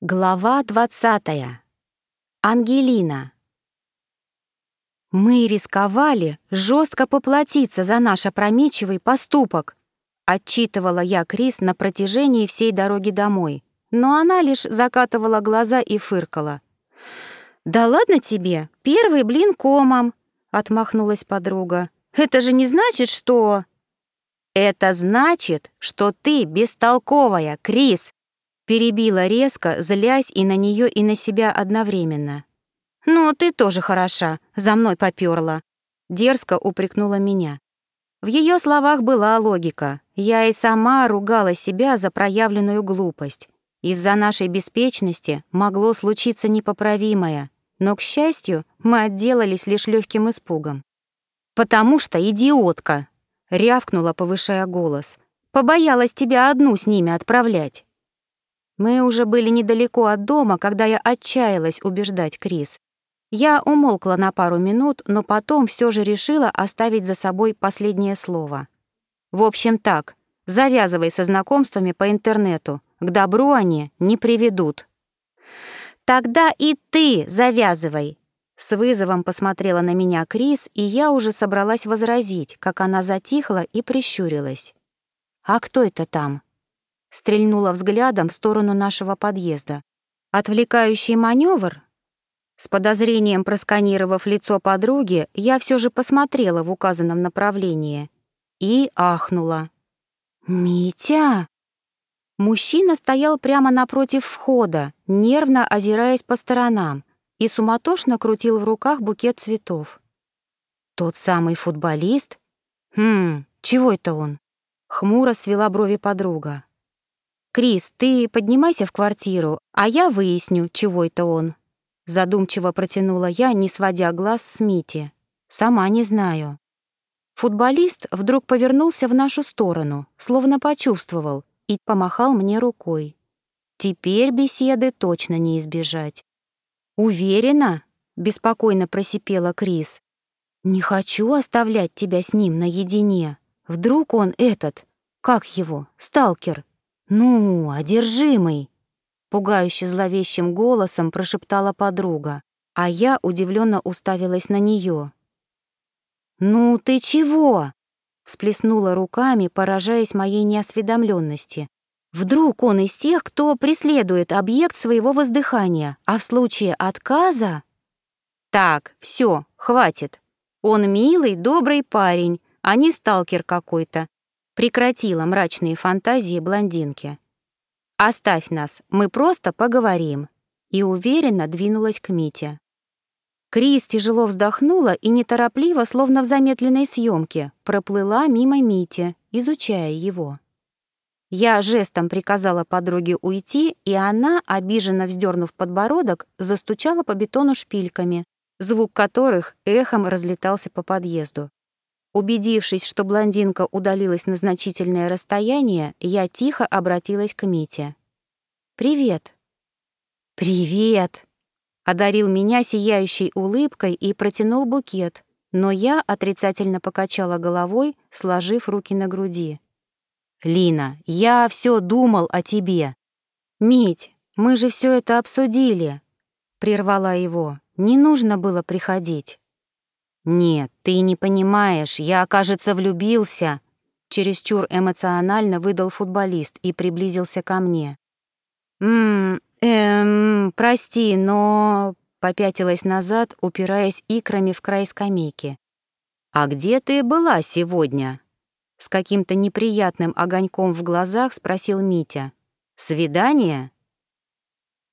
Глава двадцатая. Ангелина. Мы рисковали жестко поплатиться за наш опрометчивый поступок, отчитывала я Крис на протяжении всей дороги домой, но она лишь закатывала глаза и фыркала. «Да ладно тебе, первый блин комом», — отмахнулась подруга. «Это же не значит, что...» «Это значит, что ты бестолковая, Крис», Перебила резко, злясь и на нее, и на себя одновременно. «Ну, ты тоже хороша, за мной попёрла», — дерзко упрекнула меня. В ее словах была логика. Я и сама ругала себя за проявленную глупость. Из-за нашей беспечности могло случиться непоправимое, но, к счастью, мы отделались лишь легким испугом. «Потому что идиотка!» — рявкнула, повышая голос. «Побоялась тебя одну с ними отправлять». Мы уже были недалеко от дома, когда я отчаялась убеждать Крис. Я умолкла на пару минут, но потом все же решила оставить за собой последнее слово. В общем так, завязывай со знакомствами по интернету, к добру они не приведут. Тогда и ты завязывай. С вызовом посмотрела на меня Крис, и я уже собралась возразить, как она затихла и прищурилась. «А кто это там?» Стрельнула взглядом в сторону нашего подъезда. Отвлекающий маневр? С подозрением просканировав лицо подруги, я все же посмотрела в указанном направлении и ахнула. «Митя!» Мужчина стоял прямо напротив входа, нервно озираясь по сторонам, и суматошно крутил в руках букет цветов. «Тот самый футболист? Хм, чего это он?» Хмуро свела брови подруга. «Крис, ты поднимайся в квартиру, а я выясню, чего это он». Задумчиво протянула я, не сводя глаз с Мити. «Сама не знаю». Футболист вдруг повернулся в нашу сторону, словно почувствовал, и помахал мне рукой. Теперь беседы точно не избежать. «Уверена?» — беспокойно просипела Крис. «Не хочу оставлять тебя с ним наедине. Вдруг он этот, как его, сталкер, «Ну, одержимый!» — пугающе зловещим голосом прошептала подруга, а я удивленно уставилась на нее. «Ну ты чего?» — всплеснула руками, поражаясь моей неосведомленности. «Вдруг он из тех, кто преследует объект своего воздыхания, а в случае отказа...» «Так, все, хватит. Он милый, добрый парень, а не сталкер какой-то прекратила мрачные фантазии блондинки. «Оставь нас, мы просто поговорим», и уверенно двинулась к Мите. Крис тяжело вздохнула и неторопливо, словно в замедленной съемке, проплыла мимо Мити, изучая его. Я жестом приказала подруге уйти, и она, обиженно вздернув подбородок, застучала по бетону шпильками, звук которых эхом разлетался по подъезду. Убедившись, что блондинка удалилась на значительное расстояние, я тихо обратилась к Мите. «Привет». «Привет», — одарил меня сияющей улыбкой и протянул букет, но я отрицательно покачала головой, сложив руки на груди. «Лина, я все думал о тебе». «Мить, мы же все это обсудили», — прервала его. «Не нужно было приходить». «Нет, ты не понимаешь, я, кажется, влюбился», — чересчур эмоционально выдал футболист и приблизился ко мне. «Ммм, эм, прости, но...» — попятилась назад, упираясь икрами в край скамейки. «А где ты была сегодня?» С каким-то неприятным огоньком в глазах спросил Митя. «Свидание?»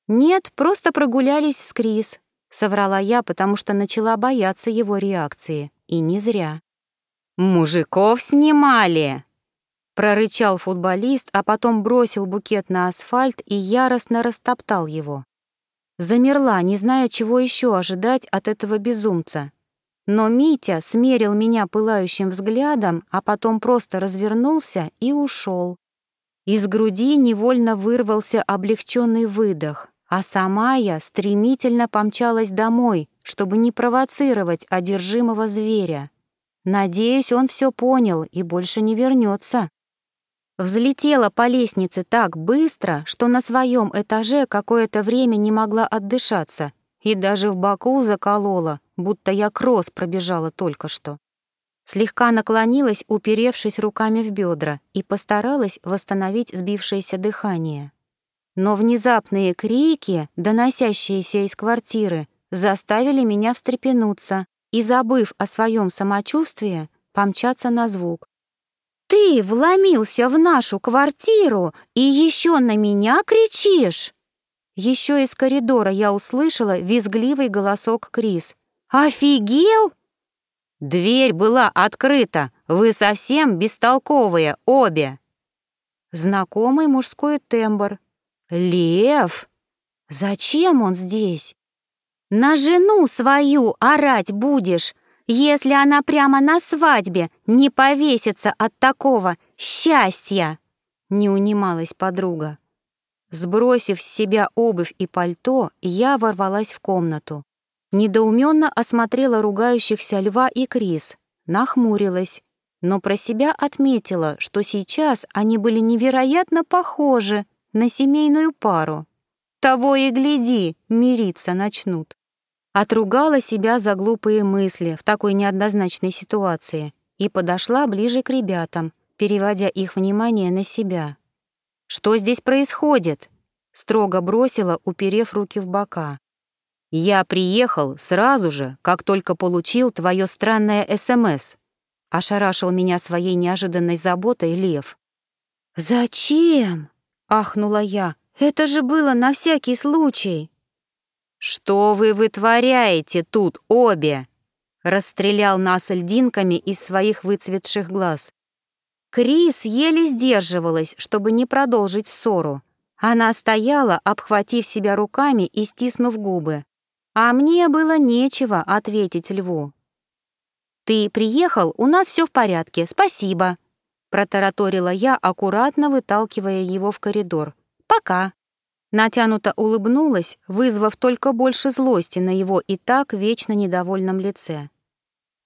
«Нет, просто прогулялись с Крис», Соврала я, потому что начала бояться его реакции. И не зря. «Мужиков снимали!» Прорычал футболист, а потом бросил букет на асфальт и яростно растоптал его. Замерла, не зная, чего еще ожидать от этого безумца. Но Митя смерил меня пылающим взглядом, а потом просто развернулся и ушел. Из груди невольно вырвался облегченный выдох, а сама я стремительно помчалась домой, чтобы не провоцировать одержимого зверя. Надеюсь, он все понял и больше не вернется. Взлетела по лестнице так быстро, что на своем этаже какое-то время не могла отдышаться и даже в боку заколола, будто я кросс пробежала только что. Слегка наклонилась, уперевшись руками в бедра, и постаралась восстановить сбившееся дыхание. Но внезапные крики, доносящиеся из квартиры, заставили меня встрепенуться и, забыв о своем самочувствии, помчаться на звук. «Ты вломился в нашу квартиру и еще на меня кричишь!» Еще из коридора я услышала визгливый голосок Крис. «Офигел?» «Дверь была открыта, вы совсем бестолковые обе!» Знакомый мужской тембр. «Лев? Зачем он здесь?» «На жену свою орать будешь, если она прямо на свадьбе не повесится от такого счастья!» Не унималась подруга. Сбросив с себя обувь и пальто, я ворвалась в комнату. Недоуменно осмотрела ругающихся Льва и Крис, нахмурилась, но про себя отметила, что сейчас они были невероятно похожи на семейную пару. Того и гляди, мириться начнут. Отругала себя за глупые мысли в такой неоднозначной ситуации и подошла ближе к ребятам, переводя их внимание на себя. «Что здесь происходит?» — строго бросила, уперев руки в бока. «Я приехал сразу же, как только получил твое странное СМС», — ошарашил меня своей неожиданной заботой Лев. «Зачем?» — ахнула я. «Это же было на всякий случай». «Что вы вытворяете тут обе?» Расстрелял нас льдинками из своих выцветших глаз. Крис еле сдерживалась, чтобы не продолжить ссору. Она стояла, обхватив себя руками и стиснув губы. А мне было нечего ответить льву. «Ты приехал, у нас все в порядке, спасибо», протараторила я, аккуратно выталкивая его в коридор. «Пока». Натянуто улыбнулась, вызвав только больше злости на его и так вечно недовольном лице.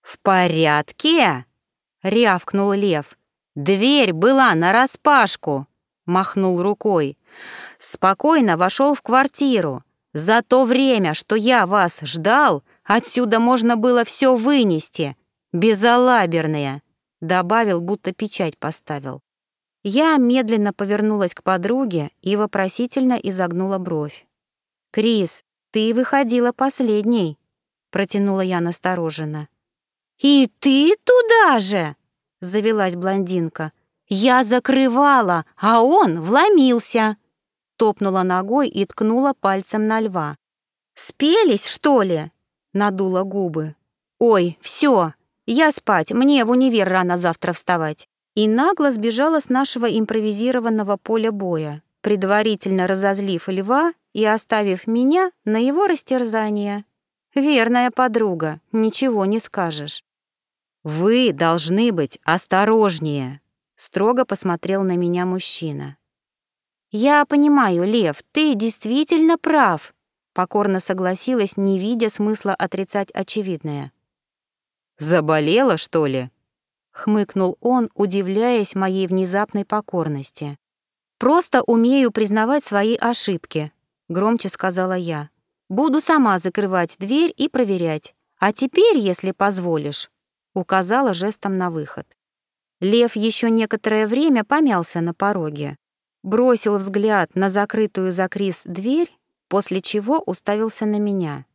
«В порядке?» — рявкнул Лев. «Дверь была нараспашку!» — махнул рукой. «Спокойно вошел в квартиру. За то время, что я вас ждал, отсюда можно было все вынести. Безалаберные!» — добавил, будто печать поставил. Я медленно повернулась к подруге и вопросительно изогнула бровь. «Крис, ты выходила последней», — протянула я настороженно. «И ты туда же?» — завелась блондинка. «Я закрывала, а он вломился!» Топнула ногой и ткнула пальцем на льва. «Спелись, что ли?» — надула губы. «Ой, все, я спать, мне в универ рано завтра вставать» и нагло сбежала с нашего импровизированного поля боя, предварительно разозлив льва и оставив меня на его растерзание. Верная подруга, ничего не скажешь. «Вы должны быть осторожнее», — строго посмотрел на меня мужчина. «Я понимаю, Лев, ты действительно прав», — покорно согласилась, не видя смысла отрицать очевидное. «Заболела, что ли?» хмыкнул он, удивляясь моей внезапной покорности. Просто умею признавать свои ошибки, громче сказала я. Буду сама закрывать дверь и проверять. А теперь, если позволишь, указала жестом на выход. Лев еще некоторое время помялся на пороге, бросил взгляд на закрытую за Крис дверь, после чего уставился на меня.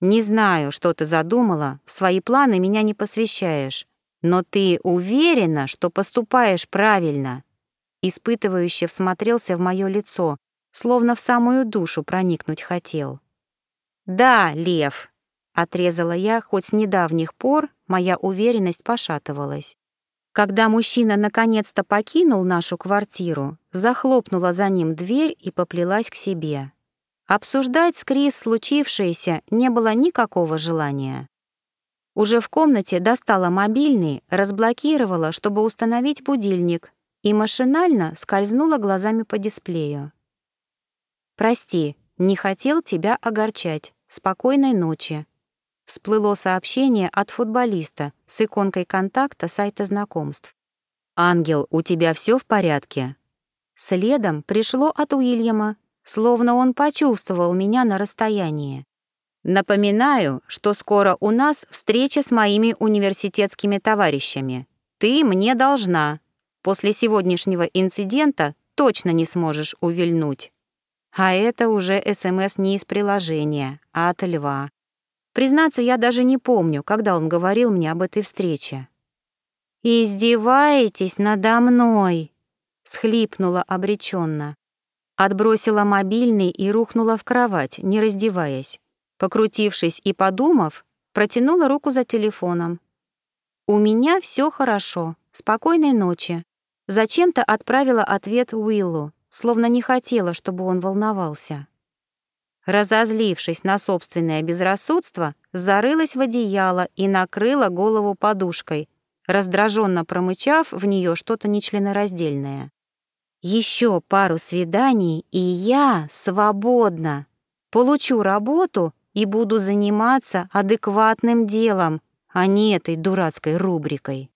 «Не знаю, что ты задумала, в свои планы меня не посвящаешь, но ты уверена, что поступаешь правильно?» Испытывающе всмотрелся в мое лицо, словно в самую душу проникнуть хотел. «Да, Лев», — отрезала я, хоть с недавних пор моя уверенность пошатывалась. Когда мужчина наконец-то покинул нашу квартиру, захлопнула за ним дверь и поплелась к себе. Обсуждать с Крис случившееся не было никакого желания. Уже в комнате достала мобильный, разблокировала, чтобы установить будильник, и машинально скользнула глазами по дисплею. «Прости, не хотел тебя огорчать. Спокойной ночи». Всплыло сообщение от футболиста с иконкой контакта сайта знакомств. «Ангел, у тебя все в порядке?» Следом пришло от Уильяма, словно он почувствовал меня на расстоянии. «Напоминаю, что скоро у нас встреча с моими университетскими товарищами. Ты мне должна. После сегодняшнего инцидента точно не сможешь увильнуть». А это уже СМС не из приложения, а от льва. Признаться, я даже не помню, когда он говорил мне об этой встрече. «Издеваетесь надо мной!» — схлипнула обреченно. Отбросила мобильный и рухнула в кровать, не раздеваясь. Покрутившись и подумав, протянула руку за телефоном. «У меня все хорошо. Спокойной ночи». Зачем-то отправила ответ Уиллу, словно не хотела, чтобы он волновался. Разозлившись на собственное безрассудство, зарылась в одеяло и накрыла голову подушкой, раздраженно промычав в нее что-то нечленораздельное. Еще пару свиданий, и я свободна. Получу работу и буду заниматься адекватным делом, а не этой дурацкой рубрикой.